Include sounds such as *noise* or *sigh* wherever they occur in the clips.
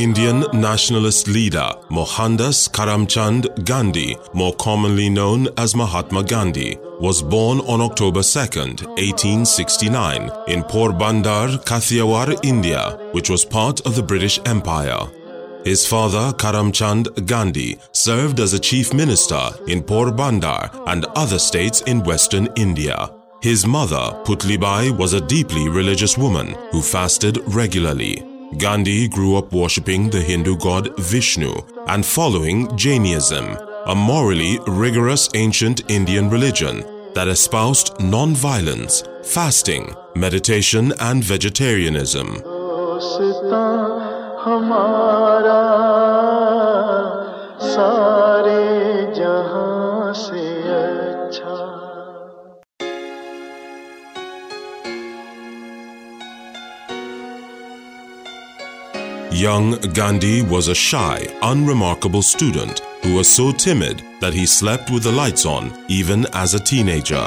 Indian nationalist leader Mohandas Karamchand Gandhi, more commonly known as Mahatma Gandhi, was born on October 2, 1869 in Porbandar, Kathiawar, India, which was part of the British Empire. His father, Karamchand Gandhi, served as a chief minister in Porbandar and other states in western India. His mother, Putlibai, was a deeply religious woman who fasted regularly. Gandhi grew up worshipping the Hindu god Vishnu and following Jainism, a morally rigorous ancient Indian religion that espoused non-violence, fasting, meditation and vegetarianism. Young Gandhi was a shy, unremarkable student who was so timid that he slept with the lights on even as a teenager.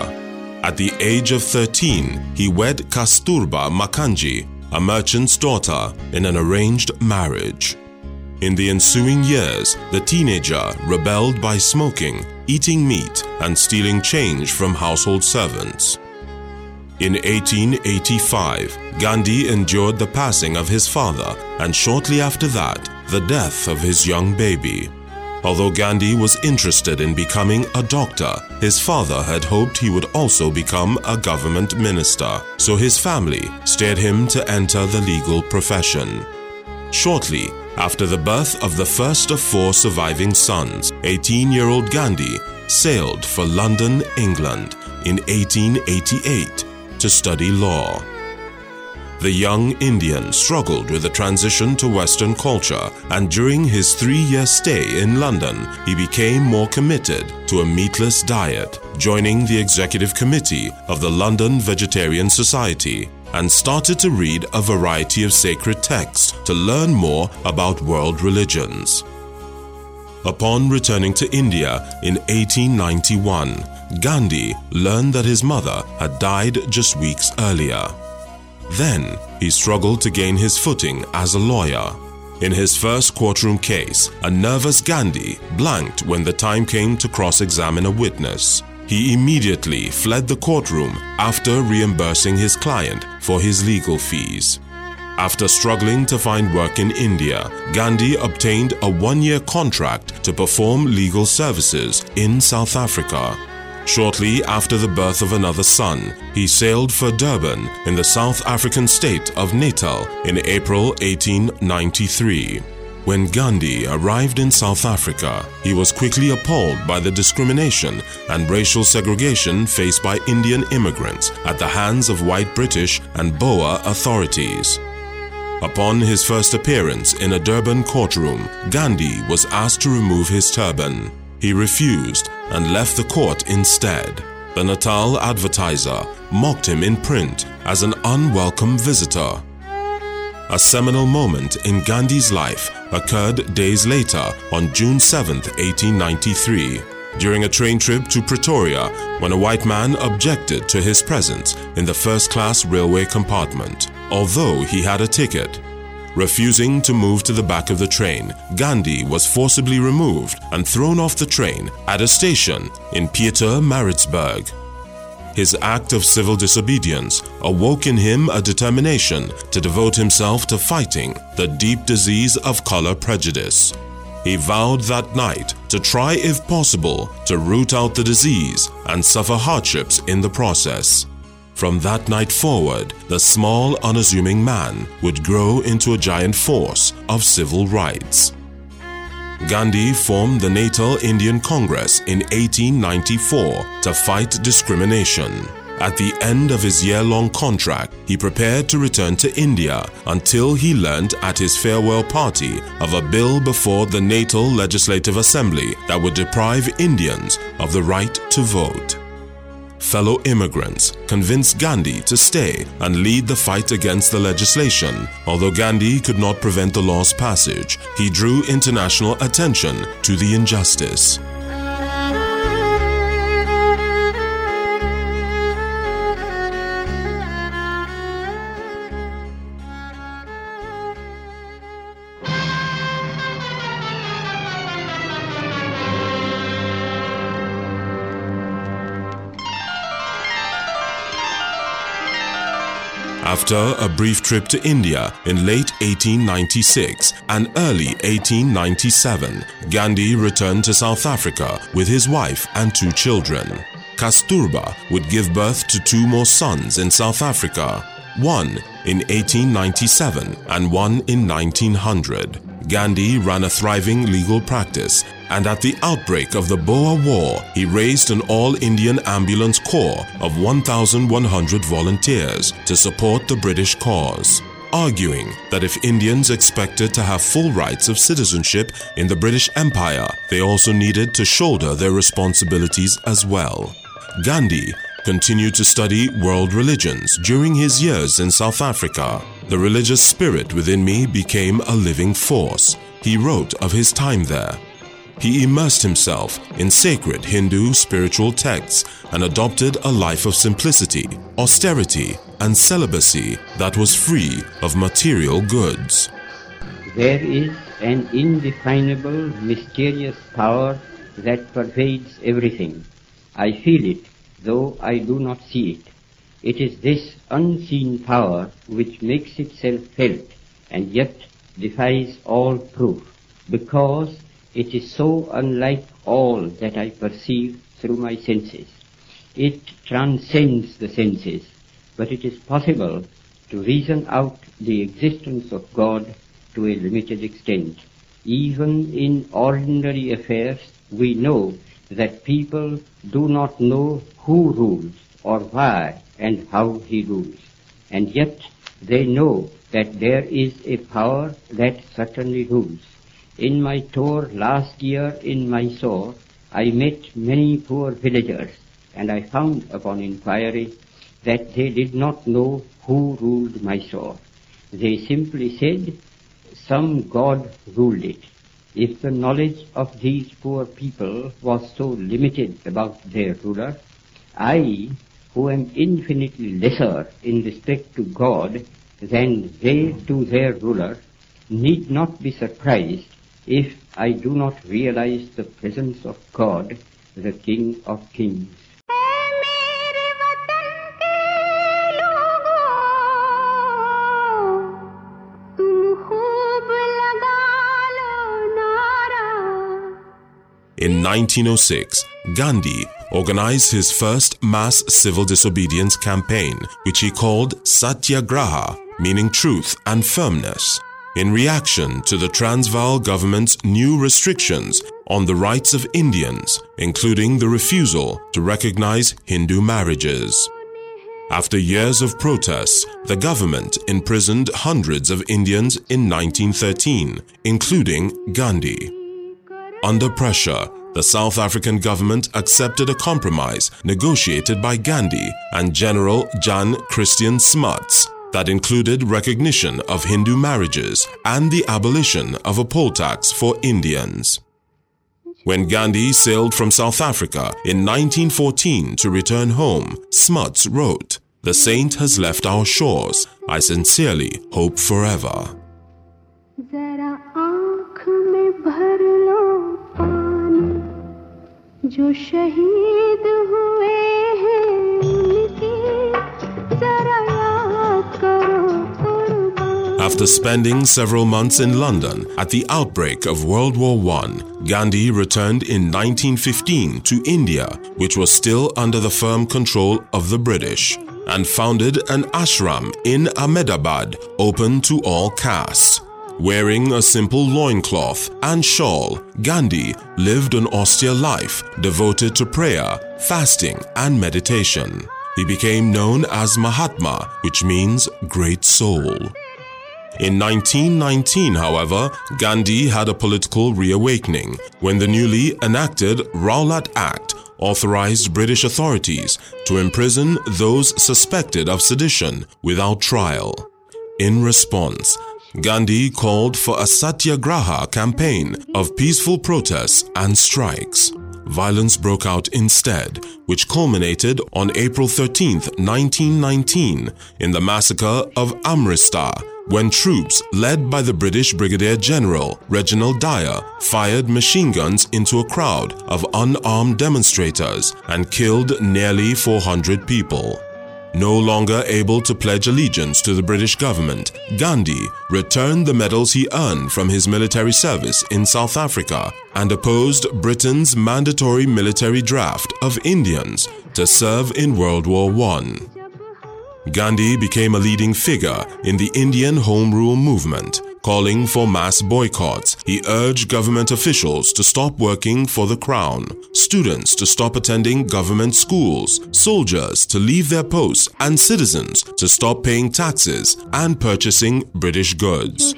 At the age of 13, he wed Kasturba Makanji, a merchant's daughter, in an arranged marriage. In the ensuing years, the teenager rebelled by smoking, eating meat, and stealing change from household servants. In 1885, Gandhi endured the passing of his father and shortly after that, the death of his young baby. Although Gandhi was interested in becoming a doctor, his father had hoped he would also become a government minister, so his family steered him to enter the legal profession. Shortly after the birth of the first of four surviving sons, 18-year-old Gandhi sailed for London, England in 1888 to study law. The young Indian struggled with the transition to Western culture and during his three-year stay in London, he became more committed to a meatless diet, joining the executive committee of the London Vegetarian Society and started to read a variety of sacred texts to learn more about world religions. Upon returning to India in 1891, Gandhi learned that his mother had died just weeks earlier. Then he struggled to gain his footing as a lawyer. In his first courtroom case, a nervous Gandhi blanked when the time came to cross-examine a witness. He immediately fled the courtroom after reimbursing his client for his legal fees. After struggling to find work in India, Gandhi obtained a one-year contract to perform legal services in South Africa. Shortly after the birth of another son, he sailed for Durban in the South African state of Natal in April 1893. When Gandhi arrived in South Africa, he was quickly appalled by the discrimination and racial segregation faced by Indian immigrants at the hands of white British and Boer authorities. Upon his first appearance in a Durban courtroom, Gandhi was asked to remove his turban. He refused and left the court instead. The Natal advertiser mocked him in print as an unwelcome visitor. A seminal moment in Gandhi's life occurred days later on June 7, 1893, during a train trip to Pretoria when a white man objected to his presence in the first-class railway compartment, although he had a ticket. Refusing to move to the back of the train, Gandhi was forcibly removed and thrown off the train at a station in Pietermaritzburg. His act of civil disobedience awoke in him a determination to devote himself to fighting the deep disease of color prejudice. He vowed that night to try if possible to root out the disease and suffer hardships in the process. From that night forward, the small, unassuming man would grow into a giant force of civil rights. Gandhi formed the Natal Indian Congress in 1894 to fight discrimination. At the end of his year-long contract, he prepared to return to India until he learnt at his farewell party of a bill before the Natal Legislative Assembly that would deprive Indians of the right to vote fellow immigrants convinced Gandhi to stay and lead the fight against the legislation. Although Gandhi could not prevent the law's passage, he drew international attention to the injustice. After a brief trip to India in late 1896 and early 1897, Gandhi returned to South Africa with his wife and two children. Kasturba would give birth to two more sons in South Africa, one in 1897 and one in 1900. Gandhi ran a thriving legal practice, and at the outbreak of the Boer War, he raised an all Indian ambulance corps of 1,100 volunteers to support the British cause, arguing that if Indians expected to have full rights of citizenship in the British Empire, they also needed to shoulder their responsibilities as well. Gandhi continued to study world religions during his years in South Africa. The religious spirit within me became a living force, he wrote of his time there. He immersed himself in sacred Hindu spiritual texts and adopted a life of simplicity, austerity, and celibacy that was free of material goods. There is an indefinable, mysterious power that pervades everything. I feel it though I do not see it. It is this unseen power which makes itself felt and yet defies all proof, because it is so unlike all that I perceive through my senses. It transcends the senses, but it is possible to reason out the existence of God to a limited extent. Even in ordinary affairs, we know that people do not know who rules or why and how he rules. And yet they know that there is a power that certainly rules. In my tour last year in Mysore, I met many poor villagers and I found upon inquiry that they did not know who ruled Mysore. They simply said some god ruled it. If the knowledge of these poor people was so limited about their ruler, I, who am infinitely lesser in respect to God than they to their ruler, need not be surprised if I do not realize the presence of God, the King of Kings. In 1906, Gandhi organized his first mass civil disobedience campaign, which he called Satyagraha, meaning truth and firmness, in reaction to the Transvaal government's new restrictions on the rights of Indians, including the refusal to recognize Hindu marriages. After years of protests, the government imprisoned hundreds of Indians in 1913, including Gandhi. Under pressure, the South African government accepted a compromise negotiated by Gandhi and General Jan Christiaan Smuts that included recognition of Hindu marriages and the abolition of a poll tax for Indians. When Gandhi sailed from South Africa in 1914 to return home, Smuts wrote, The saint has left our shores. I sincerely hope forever. जो शहीद हुए हैं जरा याद करो After spending several months in London at the outbreak of World War I, Gandhi returned in 1915 to India, which was still under the firm control of the British, and founded an ashram in Ahmedabad open to all castes. Wearing a simple loincloth and shawl, Gandhi lived an austere life devoted to prayer, fasting, and meditation. He became known as Mahatma, which means great soul. In 1919, however, Gandhi had a political reawakening when the newly enacted Rowlatt Act authorized British authorities to imprison those suspected of sedition without trial. In response, Gandhi called for a satyagraha campaign of peaceful protests and strikes. Violence broke out instead, which culminated on April 13, 1919, in the massacre of Amritsar, when troops led by the British Brigadier General Reginald Dyer fired machine guns into a crowd of unarmed demonstrators and killed nearly 400 people. No longer able to pledge allegiance to the British government, Gandhi returned the medals he earned from his military service in South Africa and opposed Britain's mandatory military draft of Indians to serve in World War I. Gandhi became a leading figure in the Indian Home Rule movement, calling for mass boycotts. He urged government officials to stop working for the crown, students to stop attending government schools, soldiers to leave their posts, and citizens to stop paying taxes and purchasing British goods.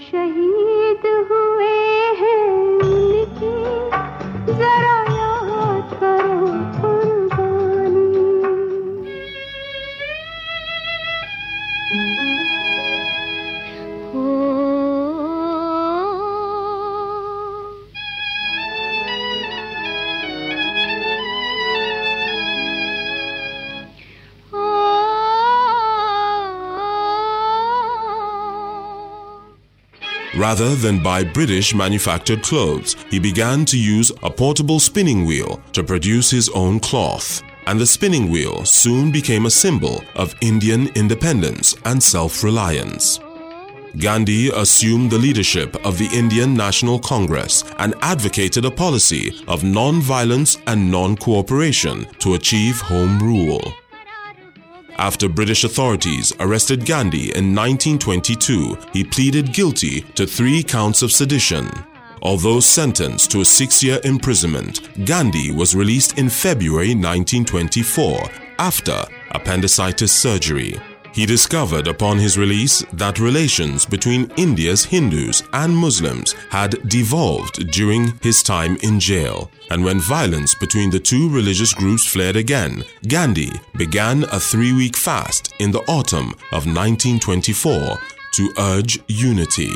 Rather than buy British manufactured clothes, he began to use a portable spinning wheel to produce his own cloth. And the spinning wheel soon became a symbol of Indian independence and self reliance. Gandhi assumed the leadership of the Indian National Congress and advocated a policy of non violence and non cooperation to achieve home rule. After British authorities arrested Gandhi in 1922, he pleaded guilty to three counts of sedition. Although sentenced to a six year imprisonment, Gandhi was released in February 1924 after appendicitis surgery. He discovered upon his release that relations between India's Hindus and Muslims had devolved during his time in jail. And when violence between the two religious groups flared again, Gandhi began a three week fast in the autumn of 1924 to urge unity.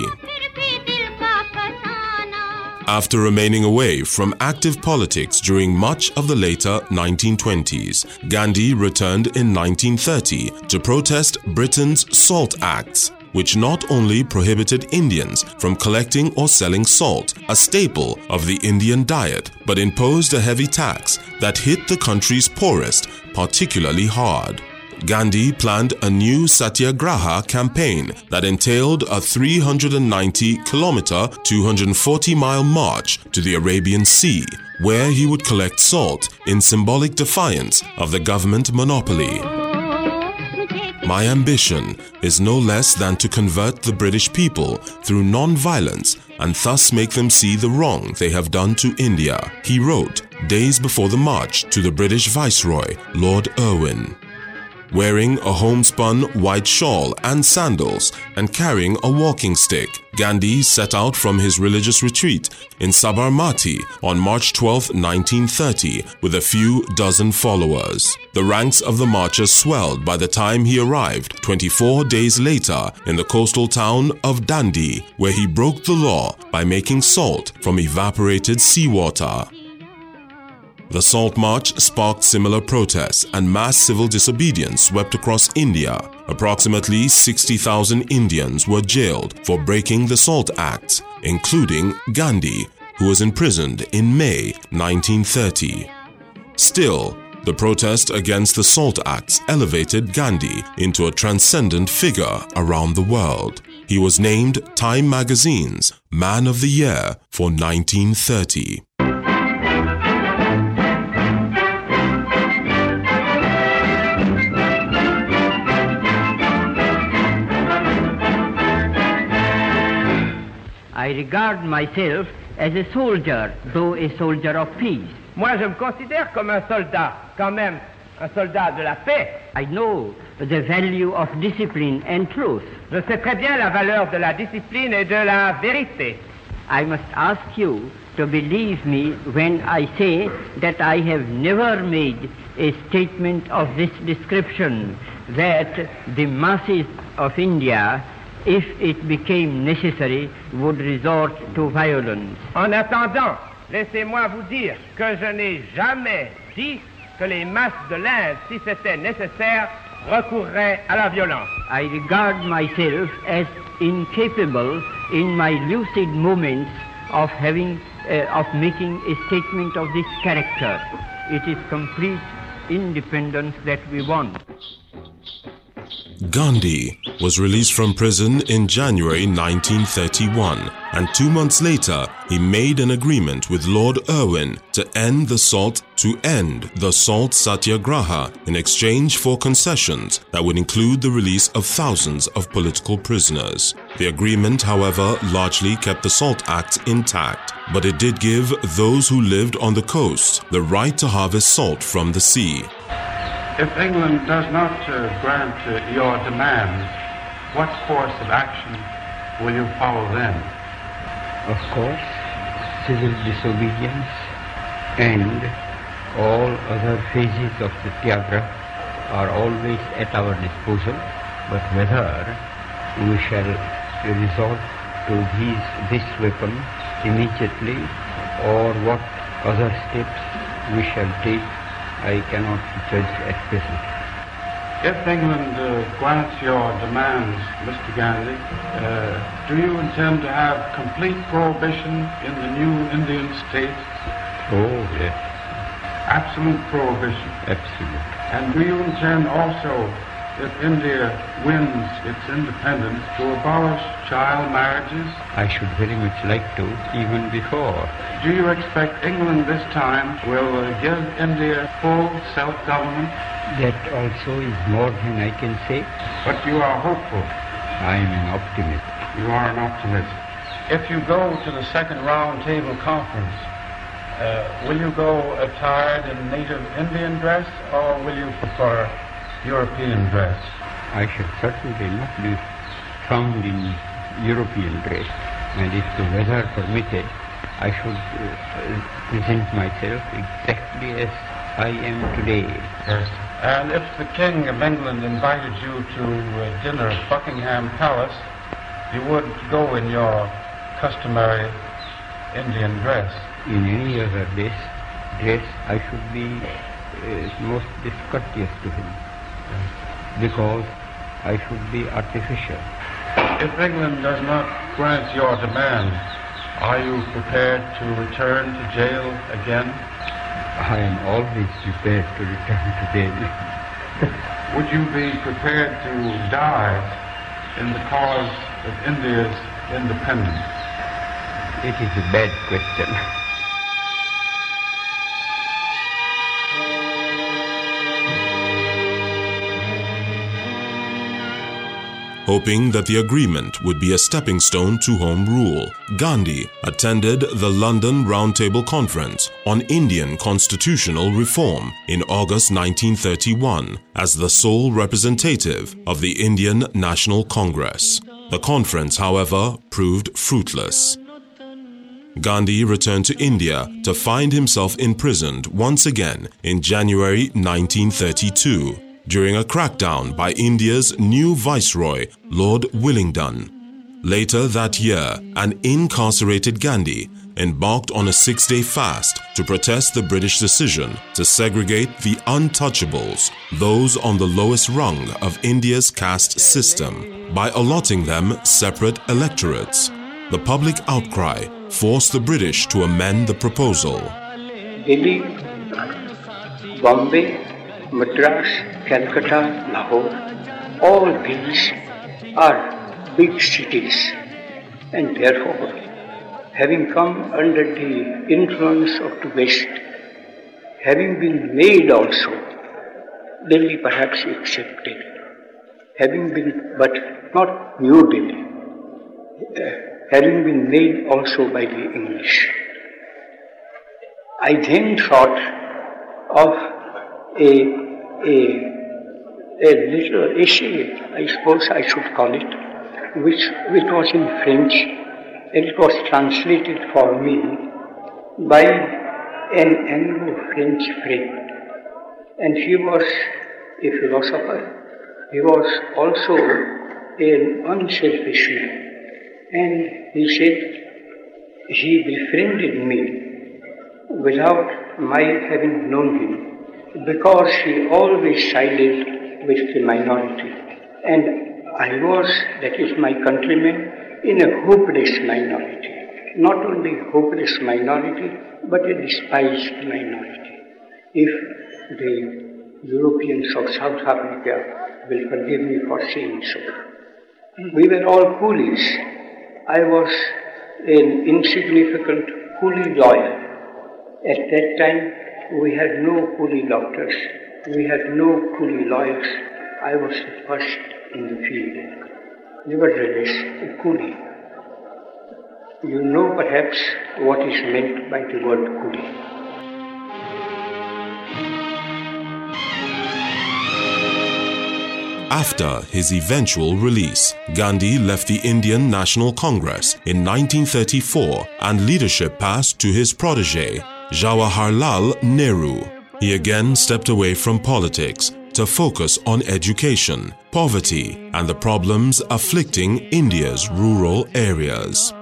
After remaining away from active politics during much of the later 1920s, Gandhi returned in 1930 to protest Britain's Salt Acts, which not only prohibited Indians from collecting or selling salt, a staple of the Indian diet, but imposed a heavy tax that hit the country's poorest particularly hard. Gandhi planned a new Satyagraha campaign that entailed a 390 kilometer, 240 mile march to the Arabian Sea, where he would collect salt in symbolic defiance of the government monopoly. My ambition is no less than to convert the British people through non-violence and thus make them see the wrong they have done to India, he wrote days before the march to the British Viceroy, Lord Irwin. Wearing a homespun white shawl and sandals and carrying a walking stick, Gandhi set out from his religious retreat in Sabarmati on March 12, 1930, with a few dozen followers. The ranks of the marchers swelled by the time he arrived 24 days later in the coastal town of Dandi, where he broke the law by making salt from evaporated seawater. The Salt March sparked similar protests and mass civil disobedience swept across India. Approximately 60,000 Indians were jailed for breaking the Salt Acts, including Gandhi, who was imprisoned in May 1930. Still, the protest against the Salt Acts elevated Gandhi into a transcendent figure around the world. He was named Time magazine's Man of the Year for 1930. I regard myself as a soldier, though a soldier of peace. Moi, je me considère comme un soldat, quand même, un soldat de la paix. I know the value of discipline and truth. Je sais très bien la valeur de la discipline et de la vérité. I must ask you to believe me when I say that I have never made a statement of this description that the masses of India, if it became necessary, would resort to violence. En attendant, laissez-moi vous dire que je n'ai jamais dit que les masses de l'Inde, si c'était nécessaire, recourraient à la violence. I regard myself as incapable in my lucid moments of having uh, of making a statement of this character. It is complete independence that we want. Gandhi was released from prison in January 1931, and two months later, he made an agreement with Lord Irwin to end the salt to end the salt satyagraha in exchange for concessions that would include the release of thousands of political prisoners. The agreement, however, largely kept the Salt Act intact, but it did give those who lived on the coast the right to harvest salt from the sea. If England does not uh, grant uh, your demands, what course of action will you follow then? Of course, civil disobedience and all other phases of the Satyagraha are always at our disposal, but whether we shall resort to these, this weapon immediately or what other steps we shall take, I cannot judge at present. If England uh, grants your demands, Mr. Gandhi, uh, do you intend to have complete prohibition in the new Indian states? Oh, yes, Absolute prohibition. absolute. And do you intend also, if India wins its independence, to abolish child marriages? I should very much like to, even before. Do you expect England this time will uh, give India full self-government? That also is more than I can say. But you are hopeful. I am an optimist. You are an optimist. If you go to the second round table conference, uh, will you go attired in native Indian dress or will you prefer European dress? I shall certainly not be found in European dress, and if the weather permitted, I should uh, present myself exactly as I am today. Yes. And if the King of England invited you to uh, dinner at Buckingham Palace, you would go in your customary Indian dress. In any other dress, dress I should be uh, most discourteous to him, because I should be artificial. If England does not grant your demand, are you prepared to return to jail again? I am always prepared to return to jail. *laughs* Would you be prepared to die in the cause of India's independence? It is a bad question. Hoping that the agreement would be a stepping stone to Home Rule, Gandhi attended the London Roundtable Conference on Indian constitutional reform in August 1931 as the sole representative of the Indian National Congress. The conference, however, proved fruitless. Gandhi returned to India to find himself imprisoned once again in January 1932 during a crackdown by India's new viceroy, Lord Willingdon. Later that year, an incarcerated Gandhi embarked on a six day fast to protest the British decision to segregate the untouchables, those on the lowest rung of India's caste system, by allotting them separate electorates. The public outcry forced the British to amend the proposal. Delhi, Bombay, Madras, Calcutta, Lahore, all these are big cities and therefore having come under the influence of the West, having been made also, Delhi perhaps accepted, having been, but not New Delhi, uh, having been made also by the English. I then thought of a, a, a little essay, I suppose I should call it, which, which was in French and it was translated for me by an Anglo-French friend. And he was a philosopher. He was also an unselfish man. And he said he befriended me without my having known him because he always sided with the minority. And I was, that is my countrymen, in a hopeless minority. Not only hopeless minority, but a despised minority. If the Europeans of South Africa will forgive me for saying so. We were all coolies. I was an insignificant coolie lawyer. At that time, we had no coolie doctors. We had no coolie lawyers. I was the first in the field. Nevertheless, a coolie. You know perhaps what is meant by the word coolie. After his eventual release, Gandhi left the Indian National Congress in 1934 and leadership passed to his protege, Jawaharlal Nehru. He again stepped away from politics to focus on education, poverty, and the problems afflicting India's rural areas.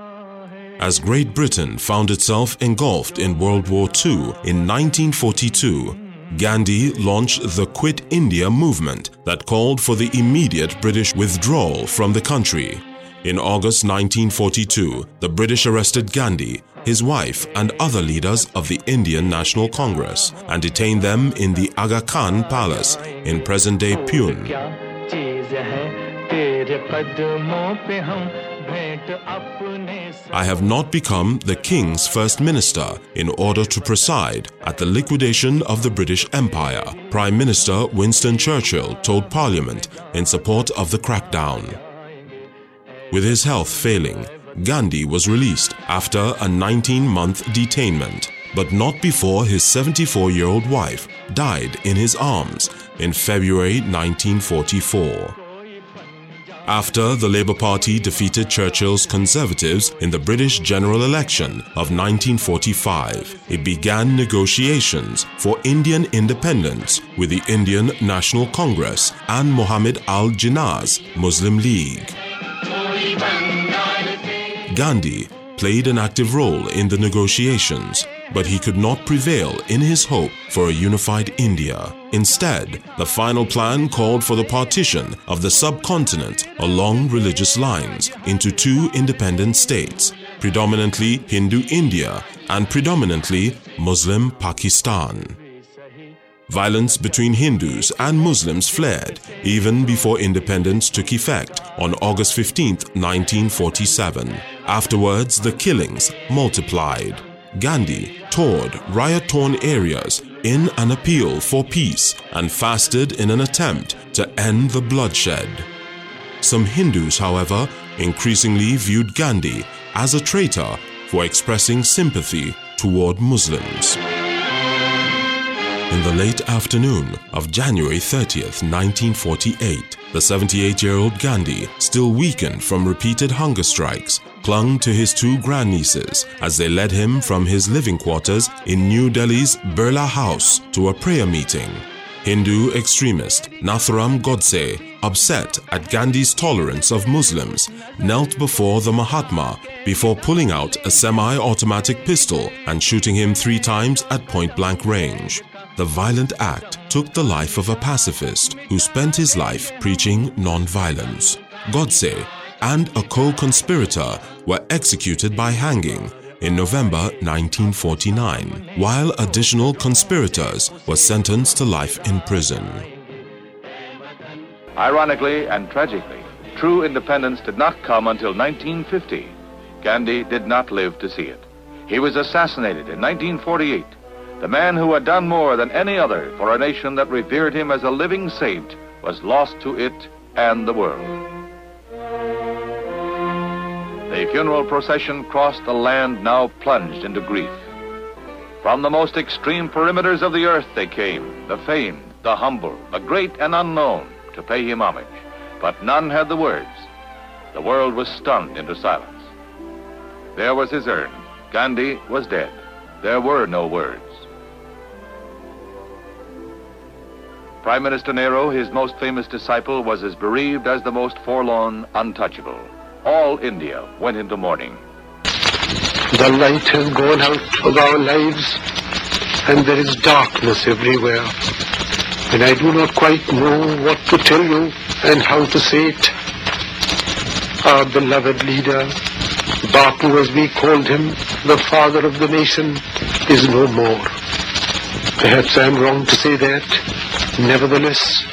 As Great Britain found itself engulfed in World War II in 1942, Gandhi launched the Quit India movement that called for the immediate British withdrawal from the country. In August 1942, the British arrested Gandhi, his wife and other leaders of the Indian National Congress and detained them in the Aga Khan Palace in present-day Pune. I have not become the King's First Minister in order to preside at the liquidation of the British Empire, Prime Minister Winston Churchill told Parliament in support of the crackdown. With his health failing, Gandhi was released after a 19-month detainment, but not before his 74-year-old wife died in his arms in February 1944. After the Labour Party defeated Churchill's Conservatives in the British general election of 1945, it began negotiations for Indian independence with the Indian National Congress and Mohammed Ali Jinnah's Muslim League. Gandhi played an active role in the negotiations, but he could not prevail in his hope for a unified India. Instead, the final plan called for the partition of the subcontinent along religious lines into two independent states, predominantly Hindu India and predominantly Muslim Pakistan. Violence between Hindus and Muslims flared even before independence took effect on August 15, 1947. Afterwards, the killings multiplied. Gandhi toured riot-torn areas in an appeal for peace and fasted in an attempt to end the bloodshed. Some Hindus, however, increasingly viewed Gandhi as a traitor for expressing sympathy toward Muslims. In the late afternoon of January 30th, 1948, the 78-year-old Gandhi, still weakened from repeated hunger strikes, clung to his two grandnieces as they led him from his living quarters in New Delhi's Birla House to a prayer meeting. Hindu extremist Nathuram Godse, upset at Gandhi's tolerance of Muslims, knelt before the Mahatma before pulling out a semi-automatic pistol and shooting him three times at point-blank range. The violent act took the life of a pacifist who spent his life preaching non-violence. Godse and a co-conspirator were executed by hanging in November 1949, while additional conspirators were sentenced to life in prison. Ironically and tragically, true independence did not come until 1950. Gandhi did not live to see it. He was assassinated in 1948. The man who had done more than any other for a nation that revered him as a living saint was lost to it and the world. The funeral procession crossed a land now plunged into grief. From the most extreme perimeters of the earth they came, the famed, the humble, the great and unknown, to pay him homage. But none had the words. The world was stunned into silence. There was his urn. Gandhi was dead. There were no words. Prime Minister Nehru, his most famous disciple, was as bereaved as the most forlorn, untouchable. All India went into mourning. The light has gone out of our lives and there is darkness everywhere. And I do not quite know what to tell you and how to say it. Our beloved leader, Bapu as we called him, the father of the nation, is no more. Perhaps I am wrong to say that. Nevertheless,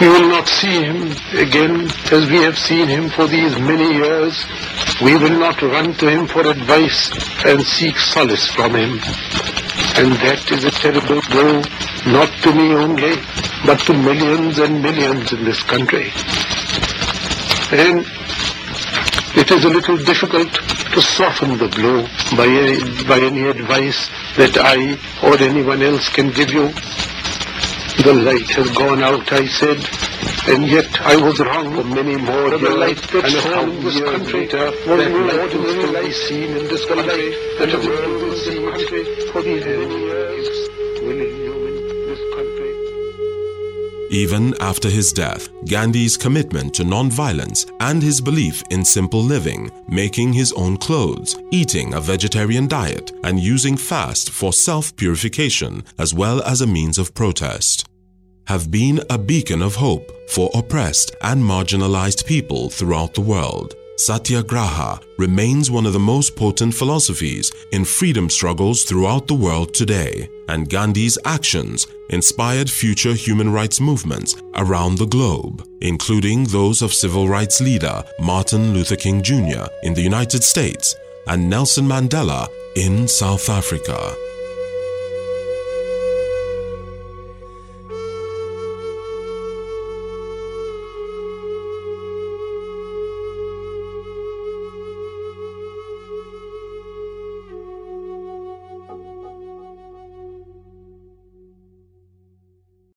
We will not see him again as we have seen him for these many years. We will not run to him for advice and seek solace from him. And that is a terrible blow, not to me only, but to millions and millions in this country. And it is a little difficult to soften the blow by any, by any advice that I or anyone else can give you. The light has gone out, I said, and yet I was wrong for many more the light years. that and a shone thousand this years country later, was that no light will still be seen in this The country, light and that the has world will ruled see this country for these many years will illumine this country. Even after his death, Gandhi's commitment to non-violence and his belief in simple living, making his own clothes, eating a vegetarian diet, and using fast for self-purification as well as a means of protest, have been a beacon of hope for oppressed and marginalized people throughout the world. Satyagraha remains one of the most potent philosophies in freedom struggles throughout the world today, and Gandhi's actions inspired future human rights movements around the globe, including those of civil rights leader Martin Luther King Jr. in the United States and Nelson Mandela in South Africa.